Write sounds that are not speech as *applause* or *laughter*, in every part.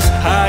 cosas ha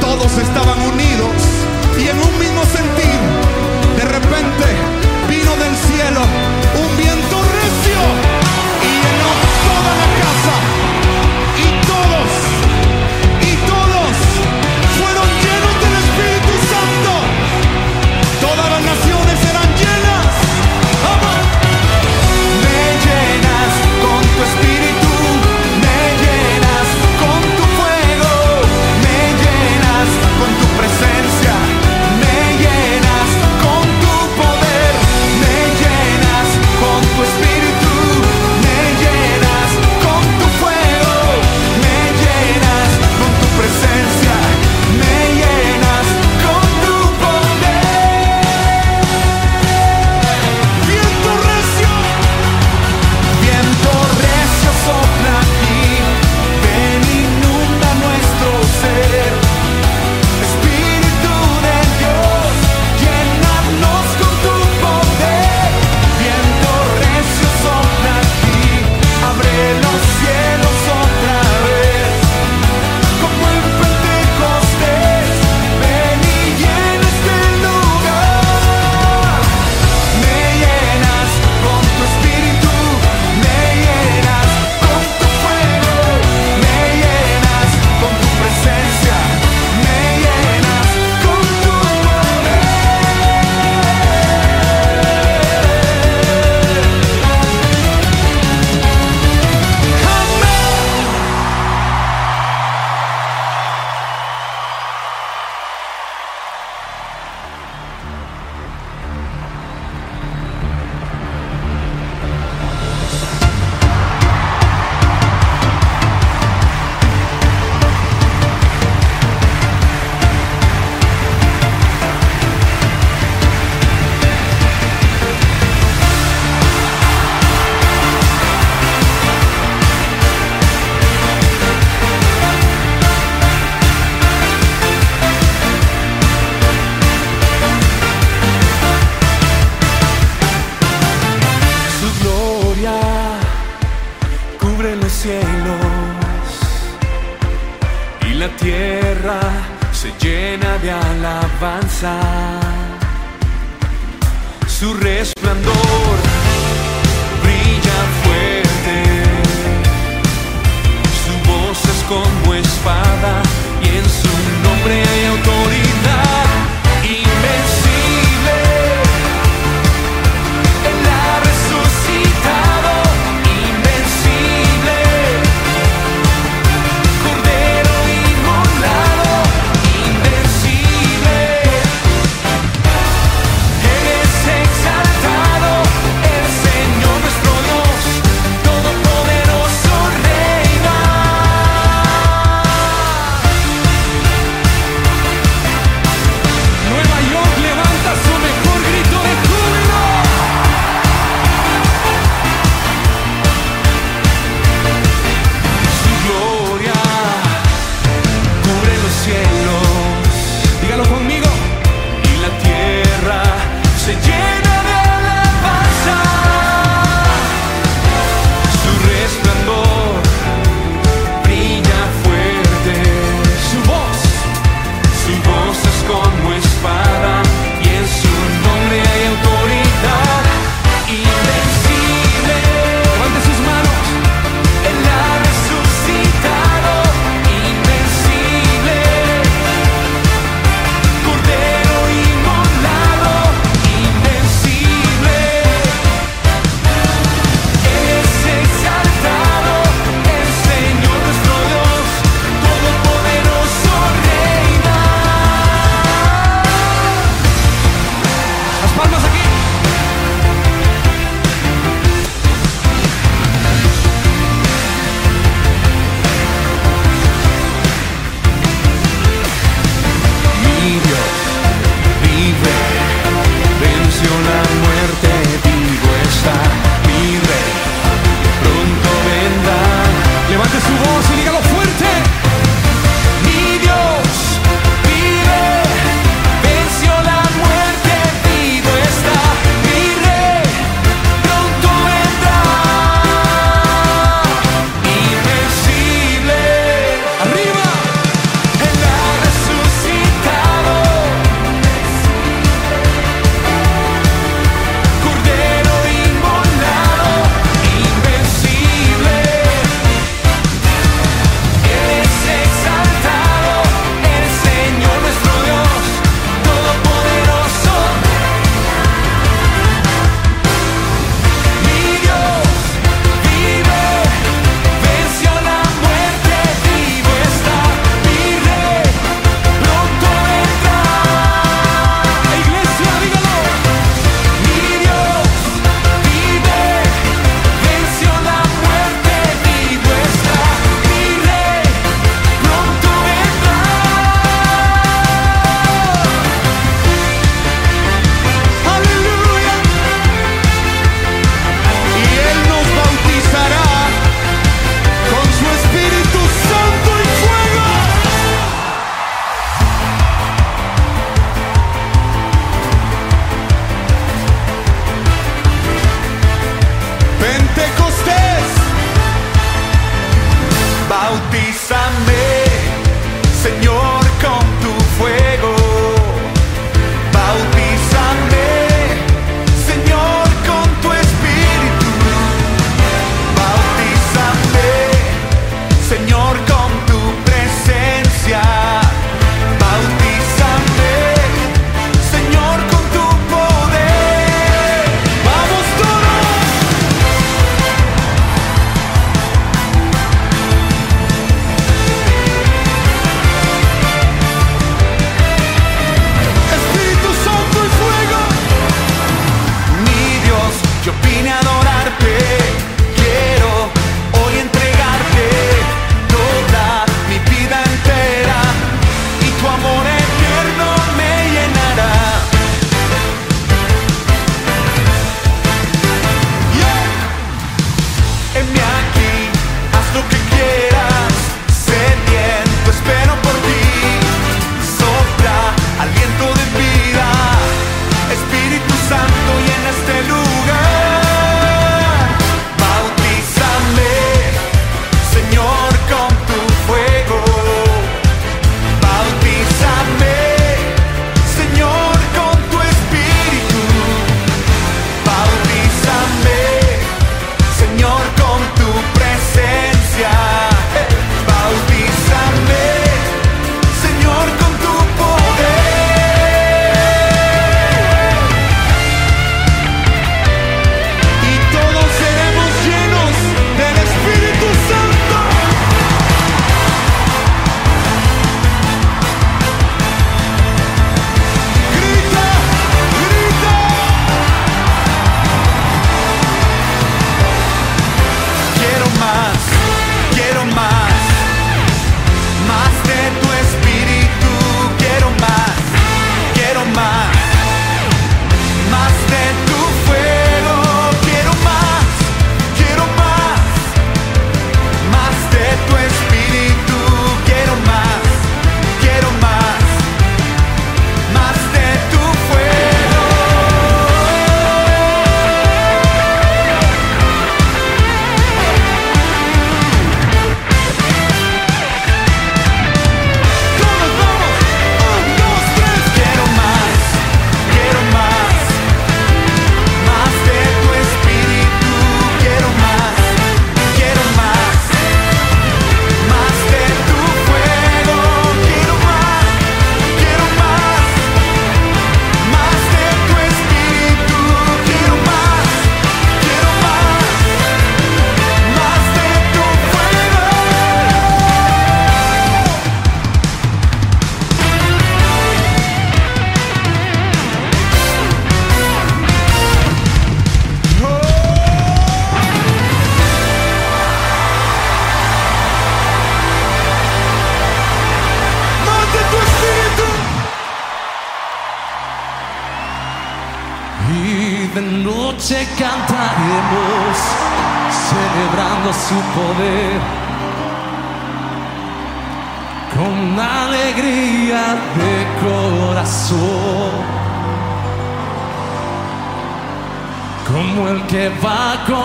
Todos estaban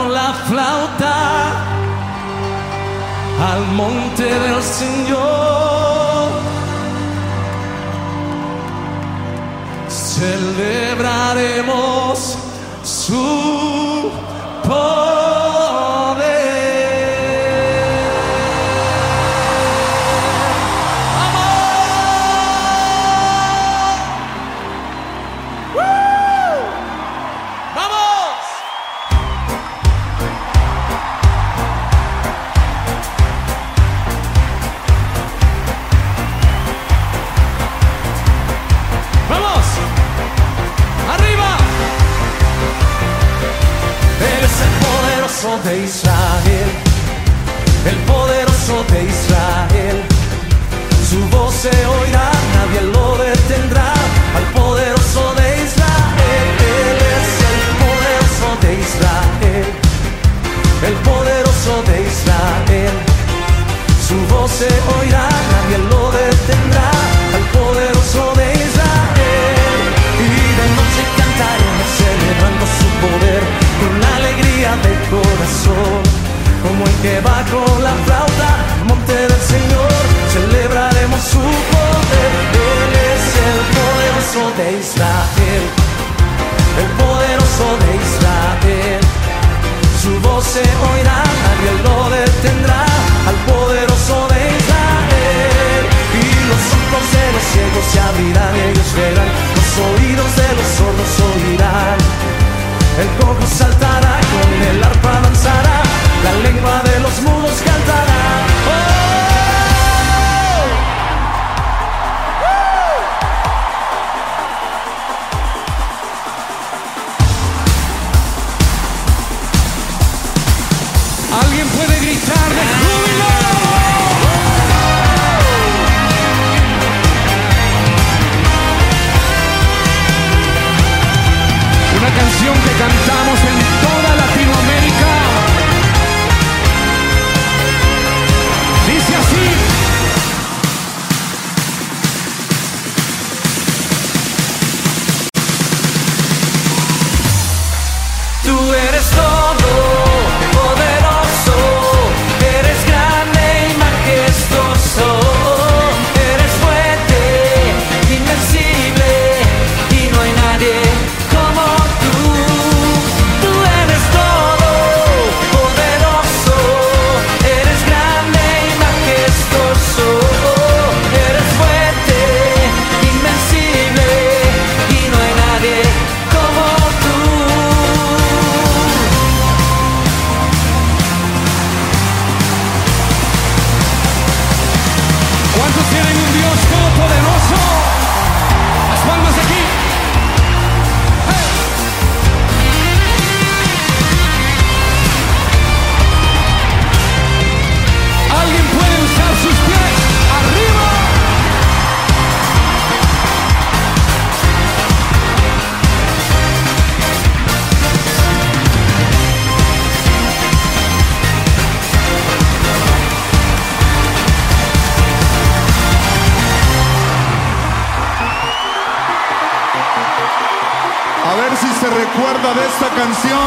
la flauta al monte del Señor. Celebraremos su. poderoso de Israel, el poderoso de Israel. Su voz se oirá, nadie lo detendrá, al poderoso de Israel. Él es el poderoso de Israel, el poderoso de Israel. Su voz se oirá, nadie lo detendrá, al poderoso de Israel. Y de noche cantaremos celebrando su poder con alegría de corazón, como el que va con la flauta, monte del Señor, celebraremos su poder, Él es el poderoso de Israel, el poderoso de Israel, su voz se oirá, nadie lo detendrá, al poderoso de Israel, y los ojos de los ciegos se abrirán, ellos verán, los oídos de los sordos oirán. El cojo saltará, con el arpa danzará, la lengua de los muertos. canción.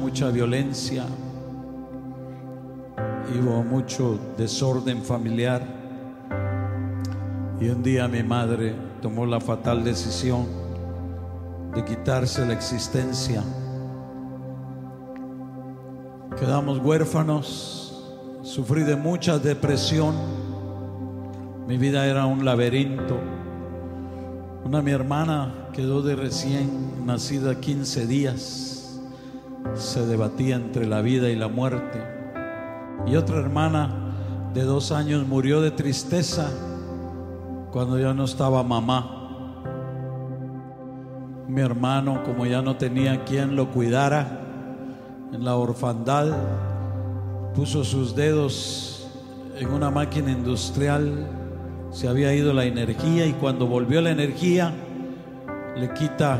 Mucha violencia. Hubo mucho desorden familiar. Y un día mi madre tomó la fatal decisión de quitarse la existencia. Quedamos huérfanos, sufrí de mucha depresión, mi vida era un laberinto. Una mi hermana quedó de recién nacida 15 días, se debatía entre la vida y la muerte. Y otra hermana de dos años murió de tristeza cuando ya no estaba mamá. Mi hermano, como ya no tenía quien lo cuidara en la orfandad, puso sus dedos en una máquina industrial, se había ido la energía y cuando volvió la energía, le quita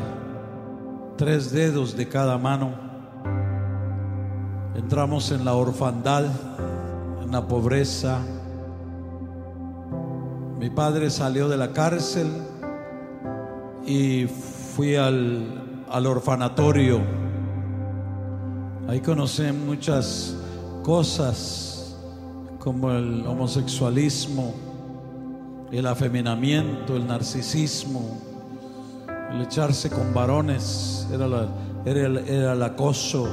tres dedos de cada mano. Entramos en la orfandad, en la pobreza. Mi padre salió de la cárcel y fui al, al orfanatorio. Ahí conocí muchas cosas como el homosexualismo, el afeminamiento, el narcisismo, el echarse con varones, era, la- era el, era el acoso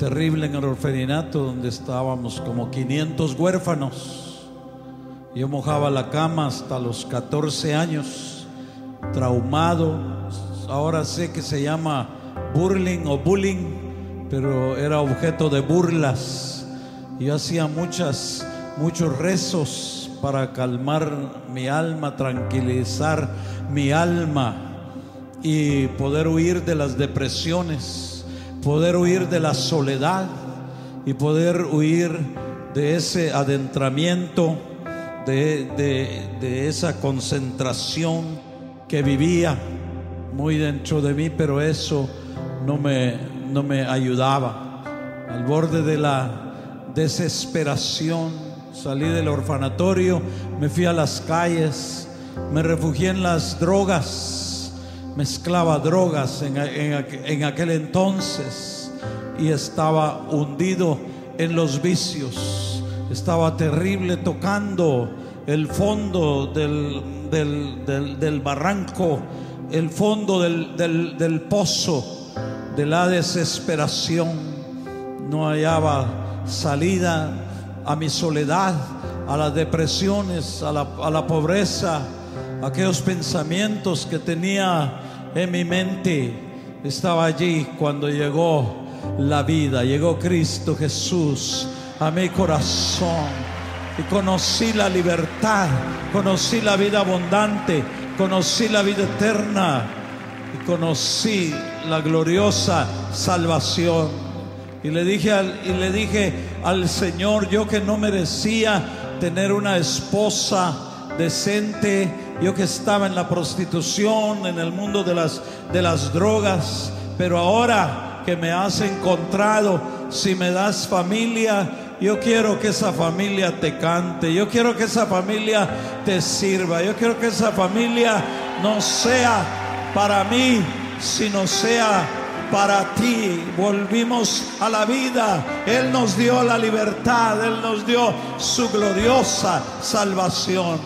terrible en el orfanato donde estábamos como 500 huérfanos. Yo mojaba la cama hasta los 14 años, traumado. Ahora sé que se llama burling o bullying, pero era objeto de burlas. Yo hacía muchas, muchos rezos para calmar mi alma, tranquilizar mi alma y poder huir de las depresiones, poder huir de la soledad y poder huir de ese adentramiento, de, de- esa concentración que vivía muy dentro de mí, pero eso no me, no me ayudaba. Al borde de la desesperación, salí del orfanatorio, me fui a las calles, me refugié en las drogas, mezclaba drogas en, en en aquel entonces y estaba hundido en los vicios, estaba terrible tocando el fondo del, del- del- del barranco, el fondo del pozo de la desesperación. No hallaba salida a mi soledad, a las depresiones, a la, a la pobreza, aquellos pensamientos que tenía en mi mente. Estaba allí cuando llegó la vida, llegó Cristo Jesús a mi corazón y conocí la libertad, conocí la vida abundante, conocí la vida eterna y conocí la gloriosa salvación. Y le dije al, y le dije al Señor, yo que no merecía tener una esposa decente, yo que estaba en la prostitución, en el mundo de las, de las drogas, pero ahora que me has encontrado, si me das familia, yo quiero que esa familia te cante, yo quiero que esa familia te sirva, yo quiero que esa familia no sea para mí, sino sea para ti. Volvimos a la vida. Él nos dio la libertad. Él nos dio su gloriosa salvación.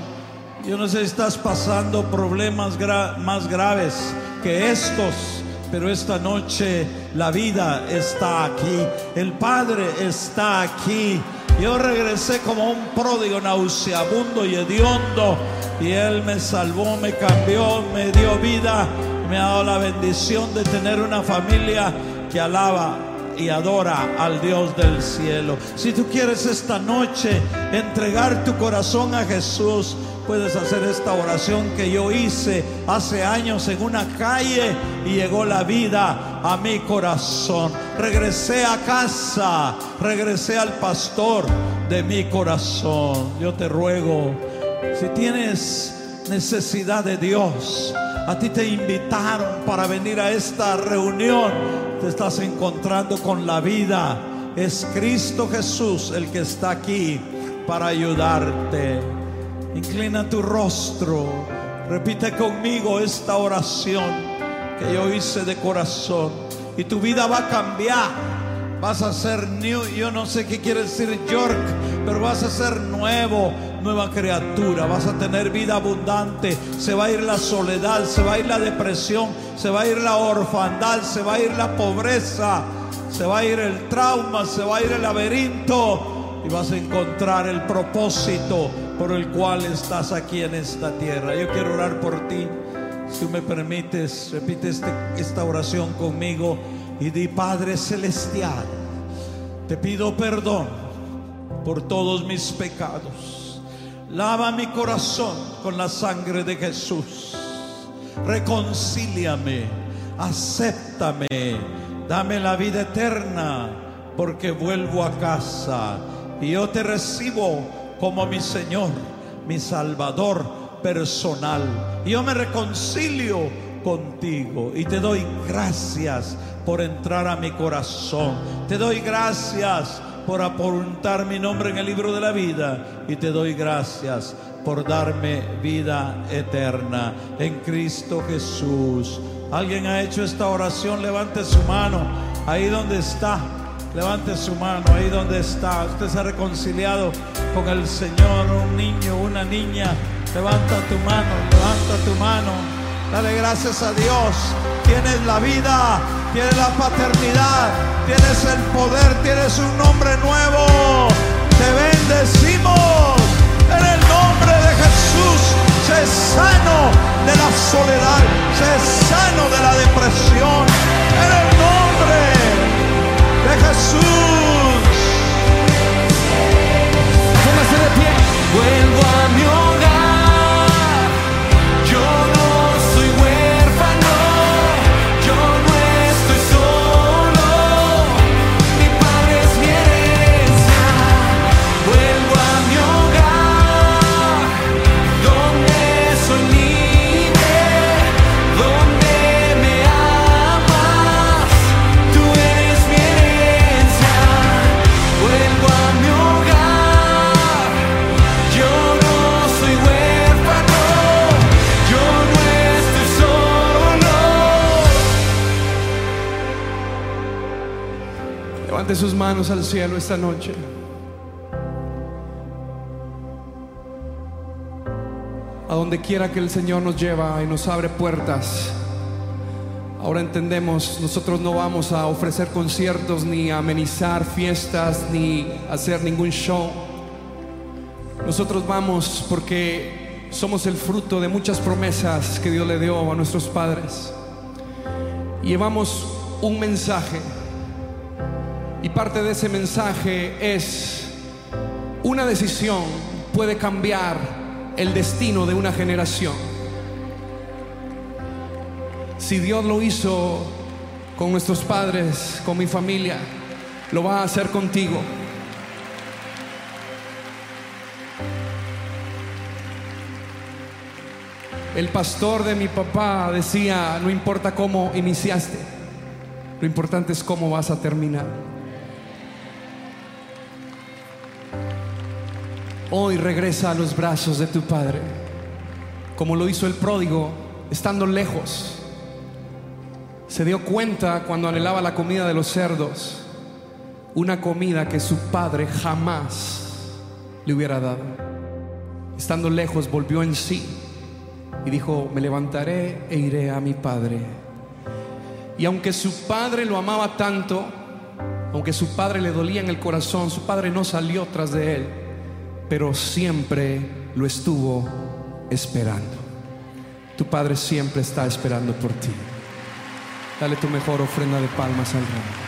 Yo no sé si estás pasando problemas más graves que estos. Pero esta noche la vida está aquí. El Padre está aquí. Yo regresé como un pródigo nauseabundo y hediondo. Y Él me salvó, me cambió, me dio vida. Me ha dado la bendición de tener una familia que alaba y adora al Dios del cielo. Si tú quieres esta noche entregar tu corazón a Jesús, puedes hacer esta oración que yo hice hace años en una calle y llegó la vida a mi corazón. Regresé a casa, regresé al pastor de mi corazón. Yo te ruego, si tienes necesidad de Dios, a ti te invitaron para venir a esta reunión. Te estás encontrando con la vida. Es Cristo Jesús el que está aquí para ayudarte. Inclina tu rostro. Repite conmigo esta oración que yo hice de corazón. Y tu vida va a cambiar. Vas a ser new. Yo no sé qué quiere decir York, pero vas a ser nuevo, nueva criatura, vas a tener vida abundante, se va a ir la soledad, se va a ir la depresión, se va a ir la orfandad, se va a ir la pobreza, se va a ir el trauma, se va a ir el laberinto y vas a encontrar el propósito por el cual estás aquí en esta tierra. Yo quiero orar por ti. Si tú me permites, repite este- esta oración conmigo y di Padre Celestial, te pido perdón por todos mis pecados. Lava mi corazón con la sangre de Jesús. Reconcíliame, acéptame, dame la vida eterna, porque vuelvo a casa y yo te recibo como mi Señor, mi Salvador personal. Yo me reconcilio contigo y te doy gracias por entrar a mi corazón. Te doy gracias por apuntar mi nombre en el libro de la vida y te doy gracias por darme vida eterna en Cristo Jesús. ¿Alguien ha hecho esta oración? Levante su mano ahí donde está. Levante su mano ahí donde está. Usted se ha reconciliado con el Señor, un niño, una niña. Levanta tu mano, levanta tu mano. Dale gracias a Dios. Tienes la vida, tienes la paternidad, tienes el poder, tienes un nombre nuevo. Te bendecimos en el nombre de Jesús. Sé sano de la soledad, sé sano de la depresión. Jesús. Póngase de pie. Vuelvo a mi Levante sus manos al cielo esta noche. A donde quiera que el Señor nos lleva y nos abre puertas. Ahora entendemos, nosotros no vamos a ofrecer conciertos, ni a amenizar fiestas, ni hacer ningún show. Nosotros vamos porque somos el fruto de muchas promesas que Dios le dio a nuestros padres. Llevamos un mensaje. Y parte de ese mensaje es una decisión puede cambiar el destino de una generación. Si Dios lo hizo con nuestros padres, con mi familia, lo va a hacer contigo. El pastor de mi papá decía, no importa cómo iniciaste, lo importante es cómo vas a terminar. Hoy regresa a los brazos de tu Padre, como lo hizo el pródigo, estando lejos. Se dio cuenta cuando anhelaba la comida de los cerdos, una comida que su padre jamás le hubiera dado. Estando lejos, volvió en sí y dijo, me levantaré e iré a mi padre. Y aunque su padre lo amaba tanto, aunque su padre le dolía en el corazón, su padre no salió tras de él, pero siempre lo estuvo esperando. Tu padre siempre está esperando por ti. Dale tu mejor ofrenda de palmas al rey.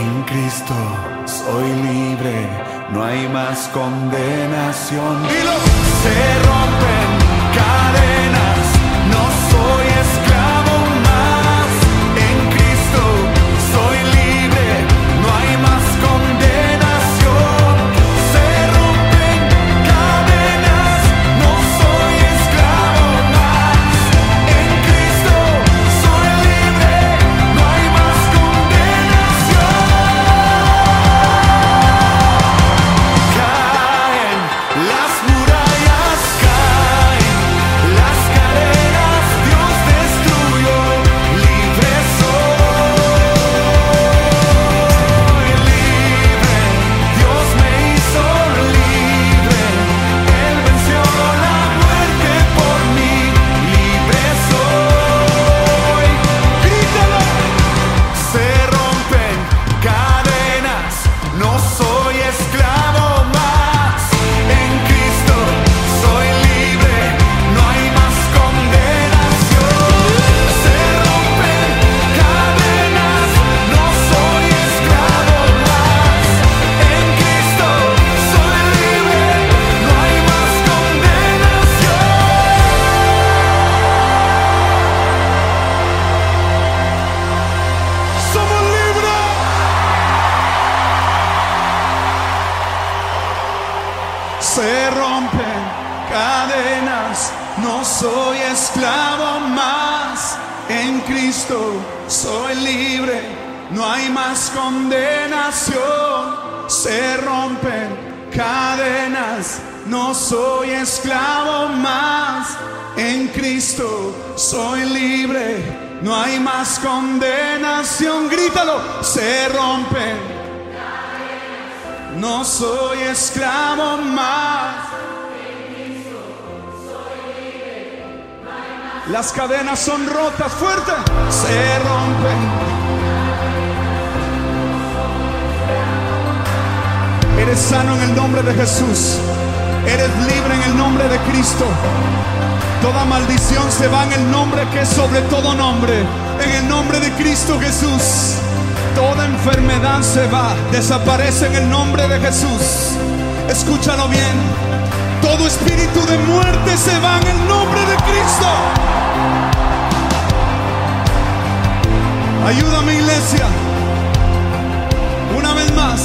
En Cristo soy libre, no hay más condenación. Y los se rompen cadenas, no soy Las cadenas son rotas, fuerte. Se rompen. Eres sano en el nombre de Jesús. Eres libre en el nombre de Cristo. Toda maldición se va en el nombre que es sobre todo nombre. En el nombre de Cristo Jesús. Toda enfermedad se va. Desaparece en el nombre de Jesús. Escúchalo bien. Todo espíritu de muerte se va en el nombre de Cristo. Ayúdame iglesia. Una vez más,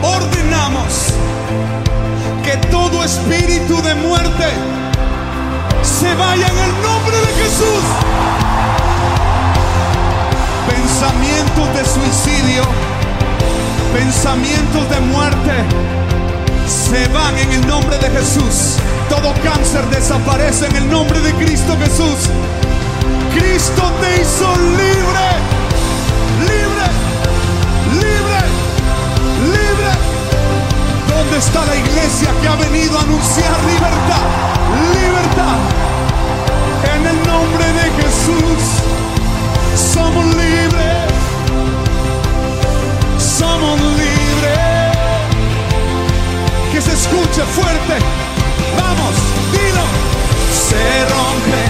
ordenamos que todo espíritu de muerte se vaya en el nombre de Jesús. Pensamientos de suicidio, pensamientos de muerte, se van en el nombre de Jesús. Todo cáncer desaparece en el nombre de Cristo Jesús. Cristo te hizo libre, libre, libre, libre. ¿Dónde está la iglesia que ha venido a anunciar libertad? Libertad. En el nombre de Jesús somos libres. Somos libres. Que se escuche fuerte. Vamos, dilo. Se rompen.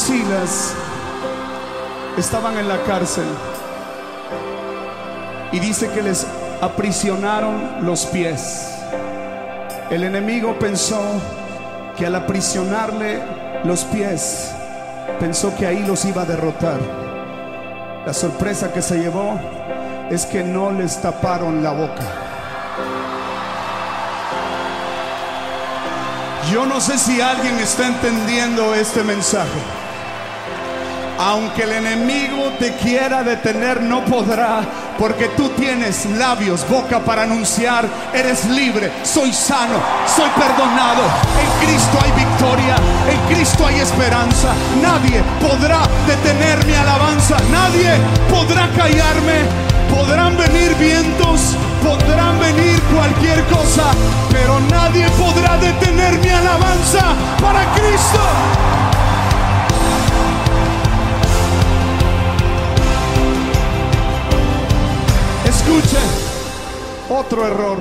Silas estaban en la cárcel y dice que les aprisionaron los pies. El enemigo pensó que al aprisionarle los pies, pensó que ahí los iba a derrotar. La sorpresa que se llevó es que no les taparon la boca. Yo no sé si alguien está entendiendo este mensaje. Aunque el enemigo te quiera detener, no podrá, porque tú tienes labios, boca para anunciar, eres libre, soy sano, soy perdonado. En Cristo hay victoria, en Cristo hay esperanza. Nadie podrá detener mi alabanza, nadie podrá callarme. Podrán venir vientos, podrán venir cualquier cosa, pero nadie podrá detener mi alabanza para Cristo. Escuche, otro error.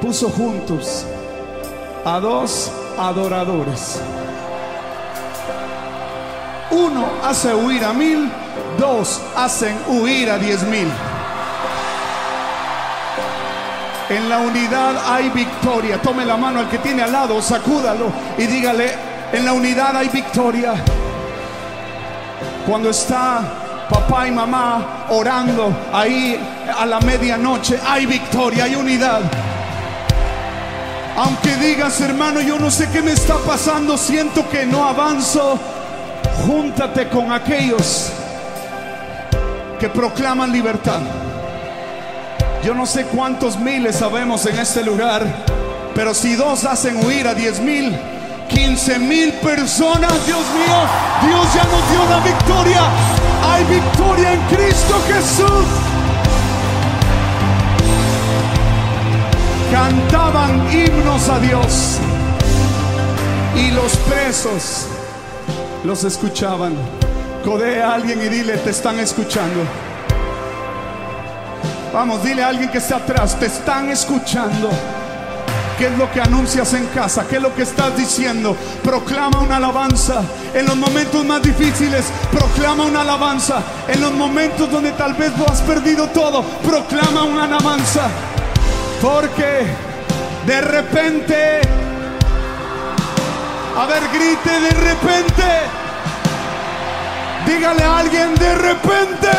Puso juntos a dos adoradores. Uno hace huir a mil, dos hacen huir a diez mil. En la unidad hay victoria. Tome la mano al que tiene al lado, sacúdalo y dígale, en la unidad hay victoria. Cuando está papá y mamá orando ahí a la medianoche, hay victoria, hay unidad. Aunque digas, hermano, yo no sé qué me está pasando, siento que no avanzo, júntate con aquellos que proclaman libertad. Yo no sé cuántos miles sabemos en este lugar, pero si dos hacen huir a diez mil, 15 mil personas, Dios mío, Dios ya nos dio la victoria. Hay victoria en Cristo Jesús. Cantaban himnos a Dios y los presos los escuchaban. Codea a alguien y dile, te están escuchando. Vamos, dile a alguien que está atrás, te están escuchando. ¿Qué es lo que anuncias en casa? ¿Qué es lo que estás diciendo? Proclama una alabanza. En los momentos más difíciles, proclama una alabanza. En los momentos donde tal vez lo has perdido todo, proclama una alabanza. Porque de repente, a ver, grite de repente. Dígale a alguien de repente.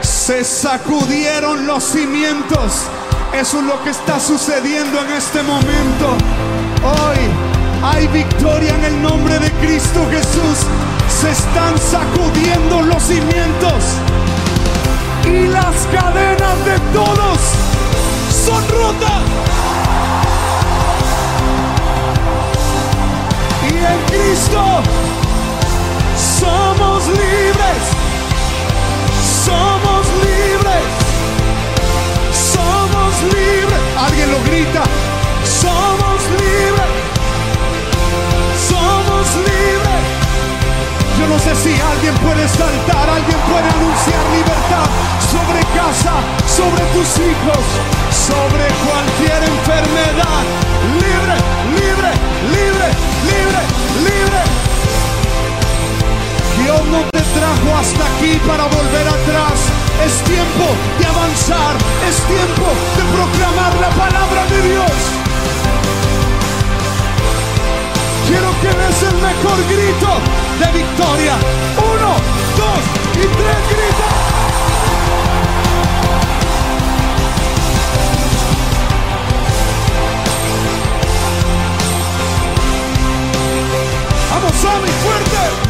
Se sacudieron los cimientos. Eso es lo que está sucediendo en este momento. Hoy hay victoria en el nombre de Cristo Jesús. Se están sacudiendo los cimientos. Y las cadenas de todos son rotas. Y en Cristo somos libres. Alguien lo grita, somos libres. Somos libres. Yo no sé si alguien puede saltar, alguien puede anunciar libertad sobre casa, sobre tus hijos, sobre cualquier enfermedad. libre, libre, libre, libre. libre. Dios no te trajo hasta aquí para volver atrás. Es tiempo de avanzar. Es tiempo de proclamar la palabra de Dios. Quiero que des el mejor grito de victoria. Uno, dos y tres grita. Vamos, Sammy, fuerte.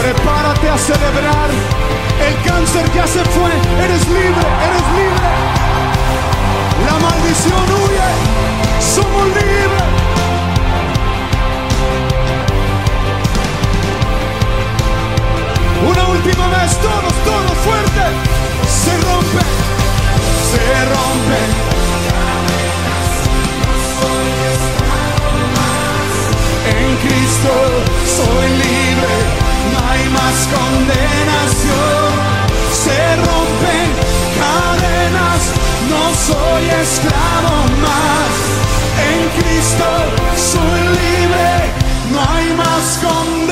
Prepárate a celebrar. El cáncer ya se fue. Eres libre, eres libre. La maldición huye. Somos libres. Una última vez, todos, todos, fuerte. Se rompe, se rompe. En Cristo soy libre, no hay más condenación. Se rompen cadenas, no soy esclavo más. En Cristo soy libre, no hay más condenación.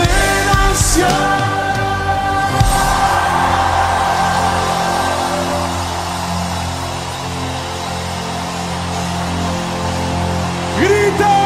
¡Grita!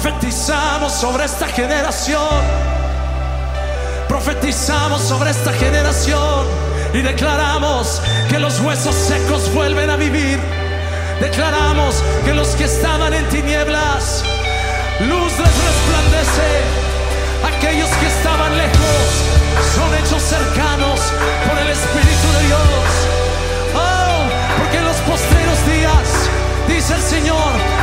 Profetizamos sobre esta generación. Profetizamos sobre esta generación y declaramos que los huesos secos vuelven a vivir. Declaramos que los que estaban en tinieblas, luz les resplandece. Aquellos que estaban lejos son hechos cercanos por el Espíritu de Dios. Oh, porque en los posteros días, dice el Señor,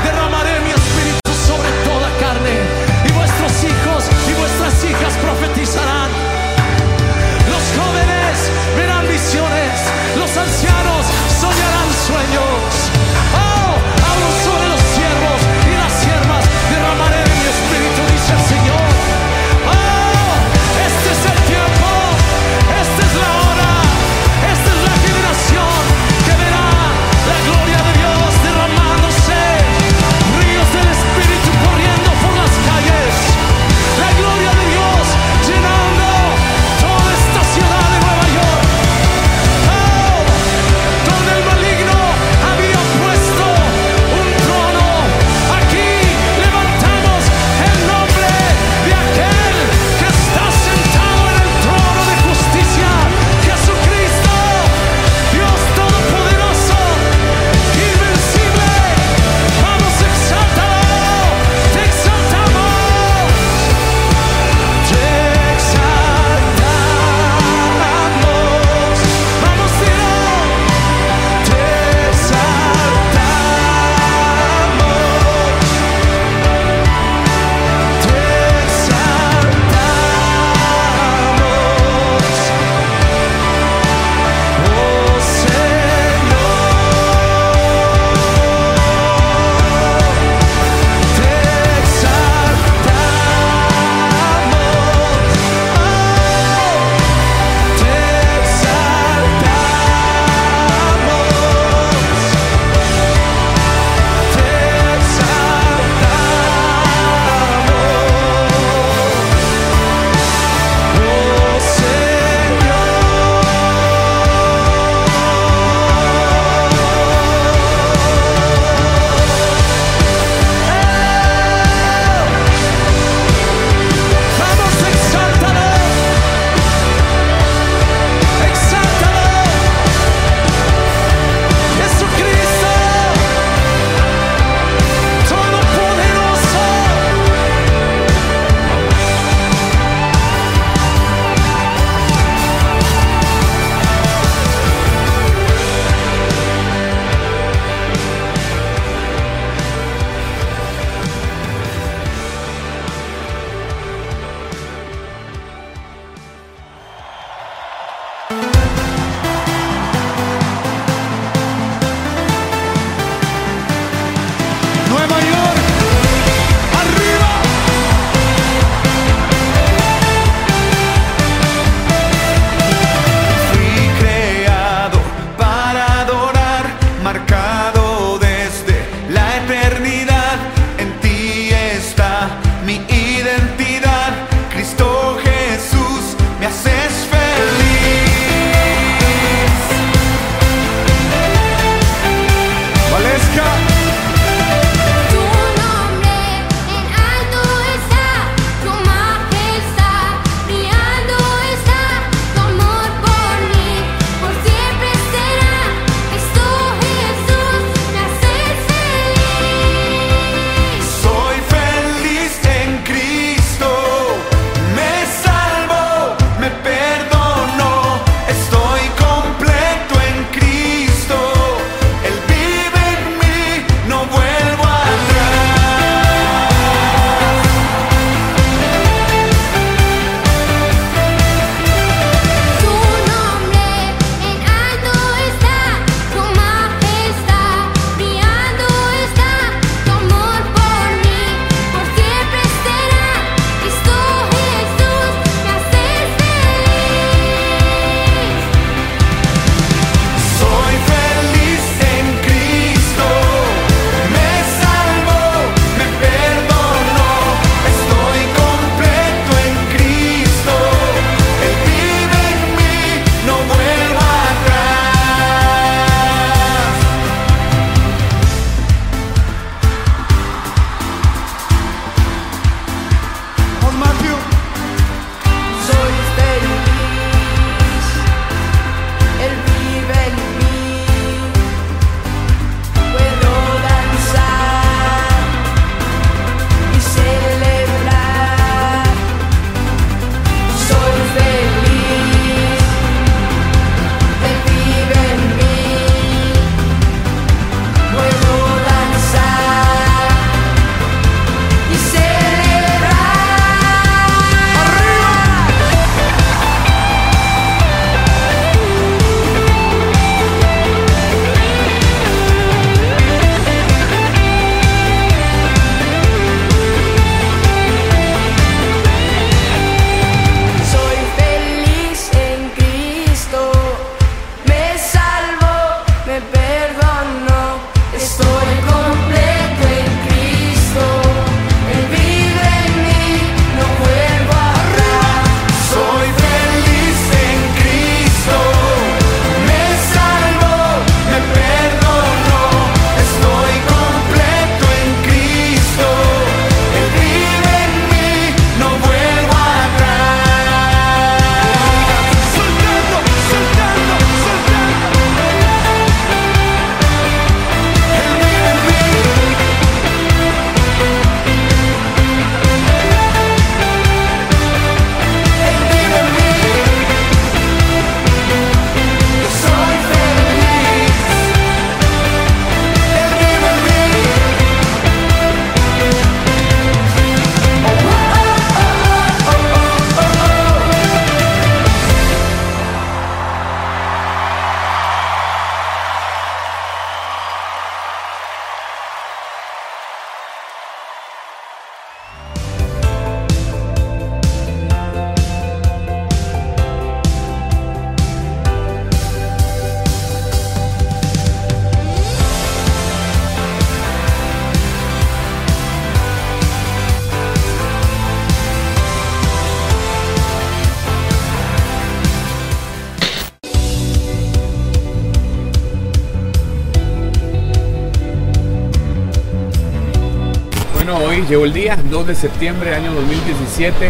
hoy llegó el día, 2 de septiembre, año 2017.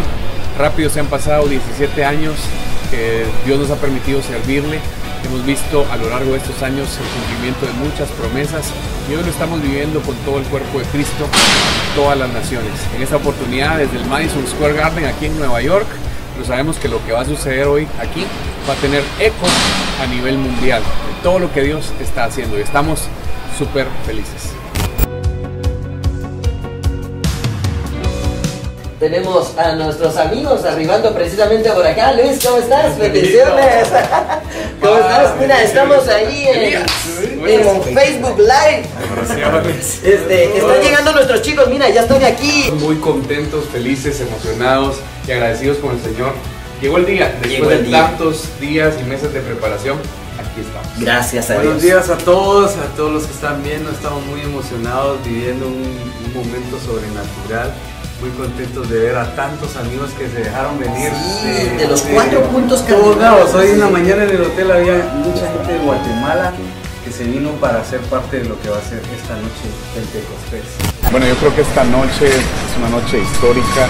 Rápido se han pasado 17 años que Dios nos ha permitido servirle. Hemos visto a lo largo de estos años el cumplimiento de muchas promesas y hoy lo estamos viviendo con todo el cuerpo de Cristo, todas las naciones. En esta oportunidad, desde el Madison Square Garden aquí en Nueva York, pero sabemos que lo que va a suceder hoy aquí va a tener eco a nivel mundial de todo lo que Dios está haciendo y estamos súper felices. Tenemos a nuestros amigos arribando precisamente por acá. Luis, ¿cómo estás? Bendiciones. *laughs* ¿Cómo estás? Mira, estamos ahí en, en Facebook Live. Este, están llegando nuestros chicos. Mira, ya estoy aquí. Muy contentos, felices, emocionados y agradecidos con el Señor. Llegó el día, después Llegó el de día. tantos días y meses de preparación, aquí estamos. Gracias a Buenos Dios. días a todos, a todos los que están viendo. Estamos muy emocionados viviendo un, un momento sobrenatural. Muy contentos de ver a tantos amigos que se dejaron venir Sí, de los cuatro puntos todos lados. Hoy en la mañana en el hotel había mucha gente de Guatemala que se vino para ser parte de lo que va a ser esta noche Pentecostés. Bueno, yo creo que esta noche es una noche histórica.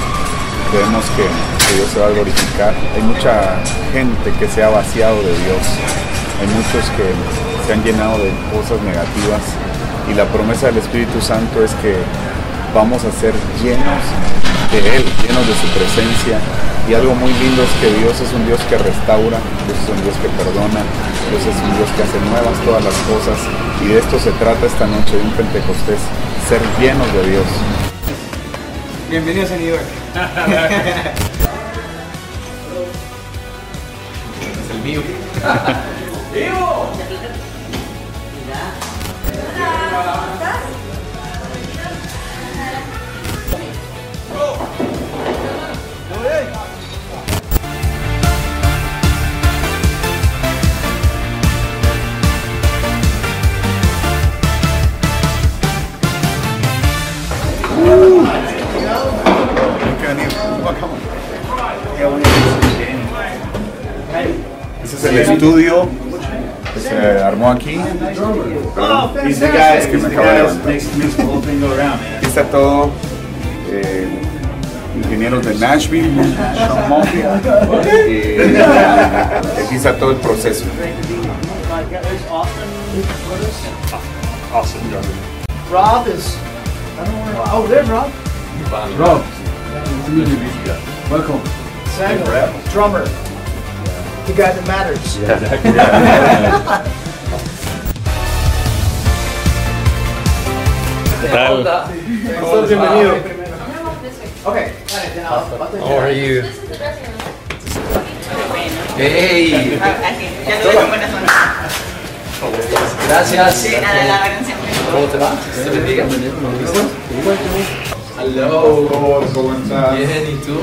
Creemos que, que Dios se va a glorificar. Hay mucha gente que se ha vaciado de Dios. Hay muchos que se han llenado de cosas negativas. Y la promesa del Espíritu Santo es que vamos a ser llenos de Él, llenos de su presencia. Y algo muy lindo es que Dios es un Dios que restaura, Dios es un Dios que perdona, Dios es un Dios que hace nuevas todas las cosas. Y de esto se trata esta noche de un Pentecostés, ser llenos de Dios. Bienvenidos a New York. Es el mío. *laughs* Ese es el estudio que se armó aquí. Guy, Es que me guy de. Aquí está todo. eh, ingenieros de Nashville, Sean Murphy, y aquí está todo el proceso. Rob is, I don't know where, oh, there's Rob. Rob, welcome. Samuel, drummer. The guy that matters. Todos *laughs* bienvenido. Okay. How are you? ¡Hey! Gracias. ¿Cómo te va? ¿Te bendiga? Hello. ¿Cómo estás? Bien, ¿y tú?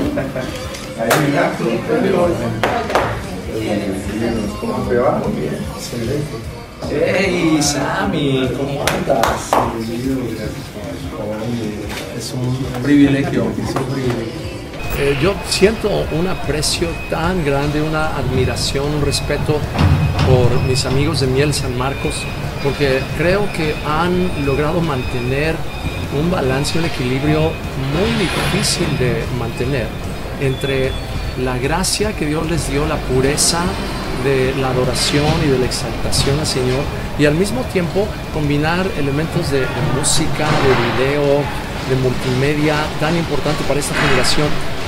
¿Cómo te va? ¡Hey, Sammy! ¿Cómo andas? Es un privilegio. Es un privilegio. Eh, yo siento un aprecio tan grande, una admiración, un respeto por mis amigos de Miel San Marcos, porque creo que han logrado mantener un balance, un equilibrio muy difícil de mantener entre la gracia que Dios les dio, la pureza de la adoración y de la exaltación al Señor, y al mismo tiempo combinar elementos de, de música, de video, de multimedia tan importante para esta generación.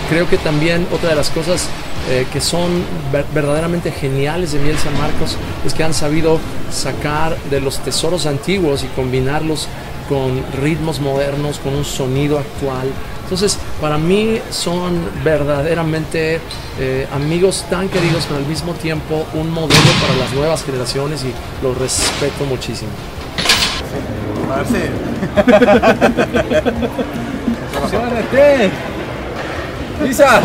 Creo que también otra de las cosas eh, que son ver- verdaderamente geniales de Miel San Marcos es que han sabido sacar de los tesoros antiguos y combinarlos con ritmos modernos, con un sonido actual. Entonces, para mí son verdaderamente eh, amigos tan queridos, pero al mismo tiempo un modelo para las nuevas generaciones y los respeto muchísimo. ¡Emocionate! *laughs* ¡Lisa!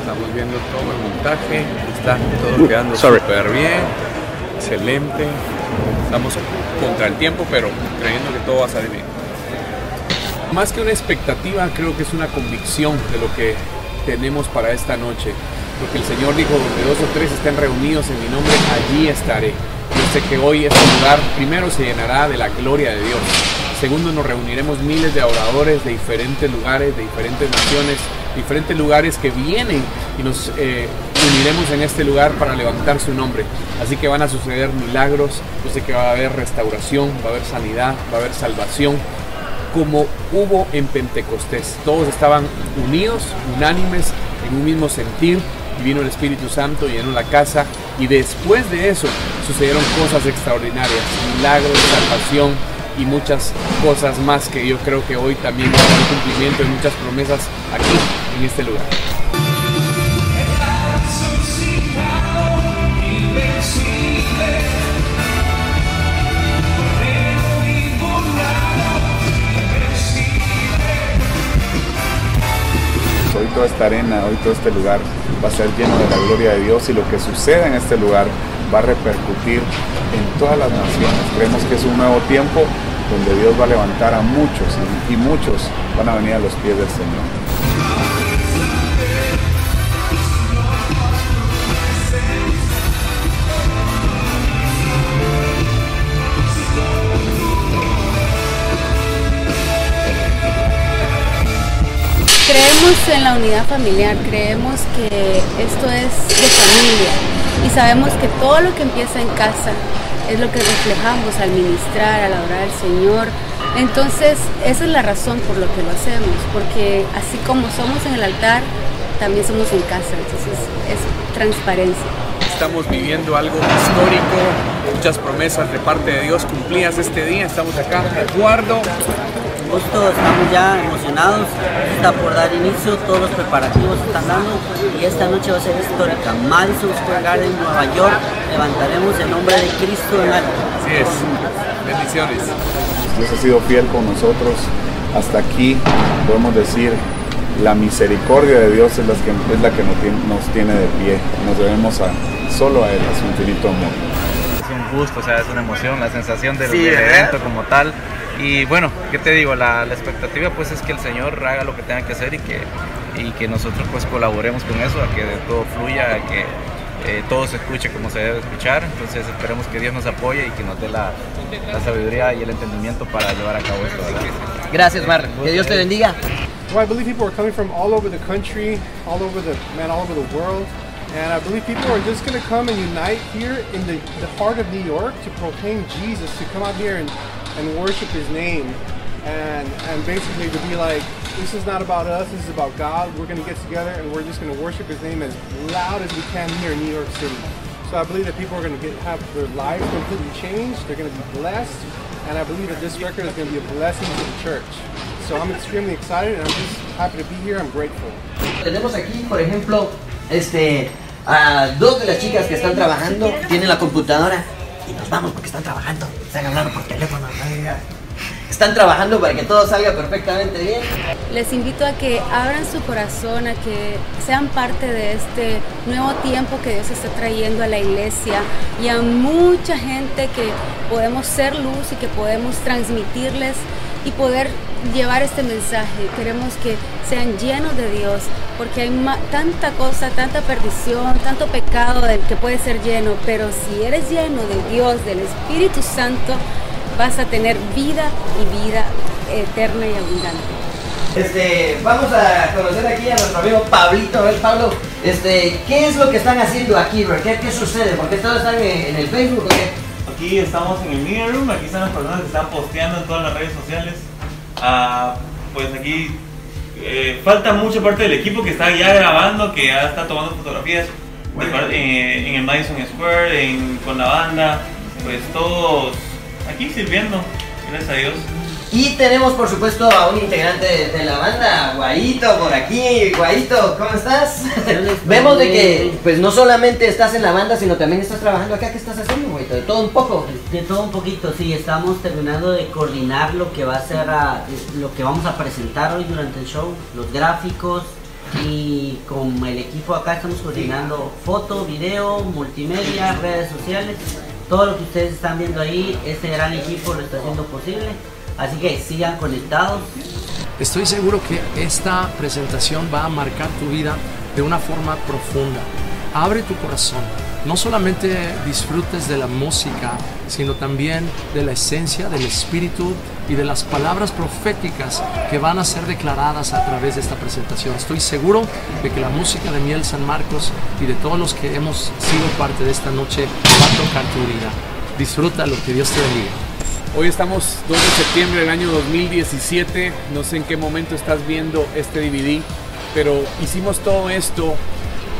Estamos viendo todo el montaje, está todo quedando súper bien, excelente. Estamos contra el tiempo, pero creyendo que todo va a salir bien. Más que una expectativa, creo que es una convicción de lo que tenemos para esta noche. Porque el Señor dijo, donde dos o tres estén reunidos en mi nombre, allí estaré. Yo sé que hoy este lugar primero se llenará de la gloria de Dios. Segundo, nos reuniremos miles de oradores de diferentes lugares, de diferentes naciones, diferentes lugares que vienen y nos eh, uniremos en este lugar para levantar su nombre. Así que van a suceder milagros, yo sé que va a haber restauración, va a haber sanidad, va a haber salvación, como hubo en Pentecostés. Todos estaban unidos, unánimes, en un mismo sentir, y vino el Espíritu Santo, llenó la casa, y después de eso sucedieron cosas extraordinarias, milagros, salvación, y muchas cosas más que yo creo que hoy también va a dar cumplimiento de muchas promesas aquí en este lugar. Toda esta arena, hoy todo este lugar va a ser lleno de la gloria de Dios y lo que suceda en este lugar va a repercutir en todas las naciones. Creemos que es un nuevo tiempo donde Dios va a levantar a muchos y, y muchos van a venir a los pies del Señor. Creemos en la unidad familiar, creemos que esto es de familia y sabemos que todo lo que empieza en casa es lo que reflejamos al ministrar, al adorar al Señor. Entonces, esa es la razón por lo que lo hacemos, porque así como somos en el altar, también somos en casa, entonces es transparencia. Estamos viviendo algo histórico, muchas promesas de parte de Dios cumplidas este día. Estamos acá, Eduardo, Justo estamos ya emocionados, está por dar inicio, todos los preparativos están dando y esta noche va a ser histórica. Madison Square Garden, Nueva York, levantaremos el nombre de Cristo en alto. Así es, bendiciones. Dios ha sido fiel con nosotros hasta aquí, podemos decir, la misericordia de Dios es la que, es la que nos, tiene, nos tiene de pie, nos debemos a, solo a Él, a su infinito amor. Gusto, o sea, es una emoción, la sensación del, Sí, del ¿verdad? evento como tal. Y bueno, ¿qué te digo? La, la expectativa pues es que el Señor haga lo que tenga que hacer y que, y que nosotros pues colaboremos con eso, a que todo fluya, a que eh, todo se escuche como se debe escuchar. Entonces esperemos que Dios nos apoye y que nos dé la, la sabiduría y el entendimiento para llevar a cabo esto. ¿verdad? Gracias, Mar. Que Dios te bendiga. Well, I believe people are coming from all over the country, all over the man, all over the world, and I believe people are just going to come and unite here in the, the heart of New York to proclaim Jesus, to come out here and, and worship His name, and and basically to be like, this is not about us, this is about God. We're going to get together and we're just going to worship His name as loud as we can here in New York City. So I believe that people are going to get have their lives completely changed. They're going to be blessed, and I believe that this record is going to be a blessing to the church. So I'm extremely excited, and I'm just happy to be here. I'm grateful. Tenemos aquí, por ejemplo, este, a dos de las chicas que están trabajando, tienen la computadora y nos vamos porque están trabajando. Están hablando por teléfono. Están trabajando para que todo salga perfectamente bien. Les invito a que abran su corazón, a que sean parte de este nuevo tiempo que Dios está trayendo a la iglesia y a mucha gente que podemos ser luz y que podemos transmitirles y poder llevar este mensaje. Queremos que sean llenos de Dios porque hay tanta cosa, tanta perdición, tanto pecado del que puede ser lleno, pero si eres lleno de Dios, del Espíritu Santo, vas a tener vida y vida eterna y abundante. Este, vamos a conocer aquí a nuestro amigo Pablito. A ver, Pablo, este, ¿qué es lo que están haciendo aquí, bro? ¿Qué, qué sucede? ¿Por qué todos están en, en el Facebook o qué? Aquí estamos en el Media Room, aquí están las personas que están posteando en todas las redes sociales. Ah, pues aquí eh, falta mucha parte del equipo que está ya grabando, que ya está tomando fotografías de par- eh, en el Madison Square, en- con la banda, pues todos aquí sirviendo, gracias a Dios. Y tenemos, por supuesto, a un integrante de, de la banda, Guayito, por aquí. Guayito, ¿cómo estás? *laughs* Vemos de que, pues, no solamente estás en la banda, sino también estás trabajando acá. ¿Qué estás haciendo, Guayito? De todo un poco. De todo un poquito, sí, estamos terminando de coordinar lo que va a ser ah, lo que vamos a presentar hoy durante el show, los gráficos y con el equipo acá estamos coordinando foto, video, multimedia, redes sociales, todo lo que ustedes están viendo ahí, este gran equipo lo está haciendo posible, así que sigan conectados. Estoy seguro que esta presentación va a marcar tu vida de una forma profunda. Abre tu corazón, no solamente disfrutes de la música, sino también de la esencia, del espíritu y de las palabras proféticas que van a ser declaradas a través de esta presentación. Estoy seguro de que la música de Miel San Marcos y de todos los que hemos sido parte de esta noche va a tocar tu vida. Disfruta lo que Dios te bendiga. Hoy estamos 2 de septiembre del año 2017. No sé en qué momento estás viendo este DVD, pero hicimos todo esto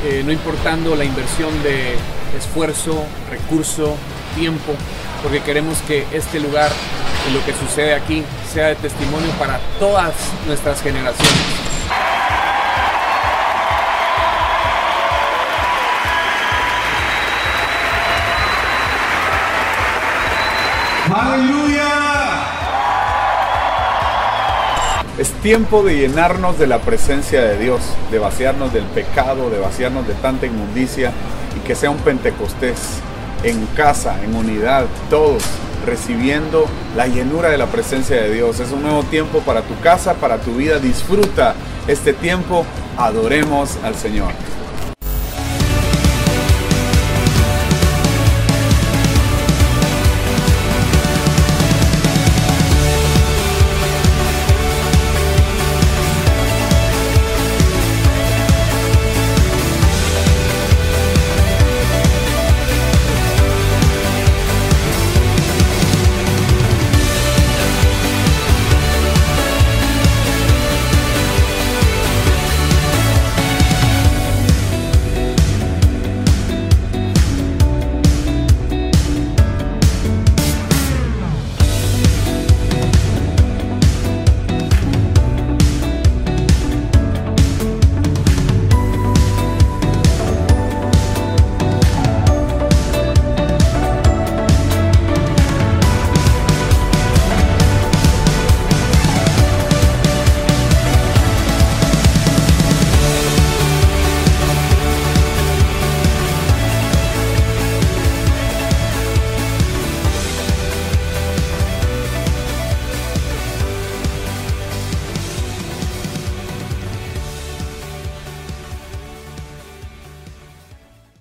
eh, no importando la inversión de esfuerzo, recurso, tiempo, porque queremos que este lugar y lo que sucede aquí sea de testimonio para todas nuestras generaciones. Es tiempo de llenarnos de la presencia de Dios, de vaciarnos del pecado, de vaciarnos de tanta inmundicia y que sea un Pentecostés en casa, en unidad, todos recibiendo la llenura de la presencia de Dios. Es un nuevo tiempo para tu casa, para tu vida. Disfruta este tiempo. Adoremos al Señor.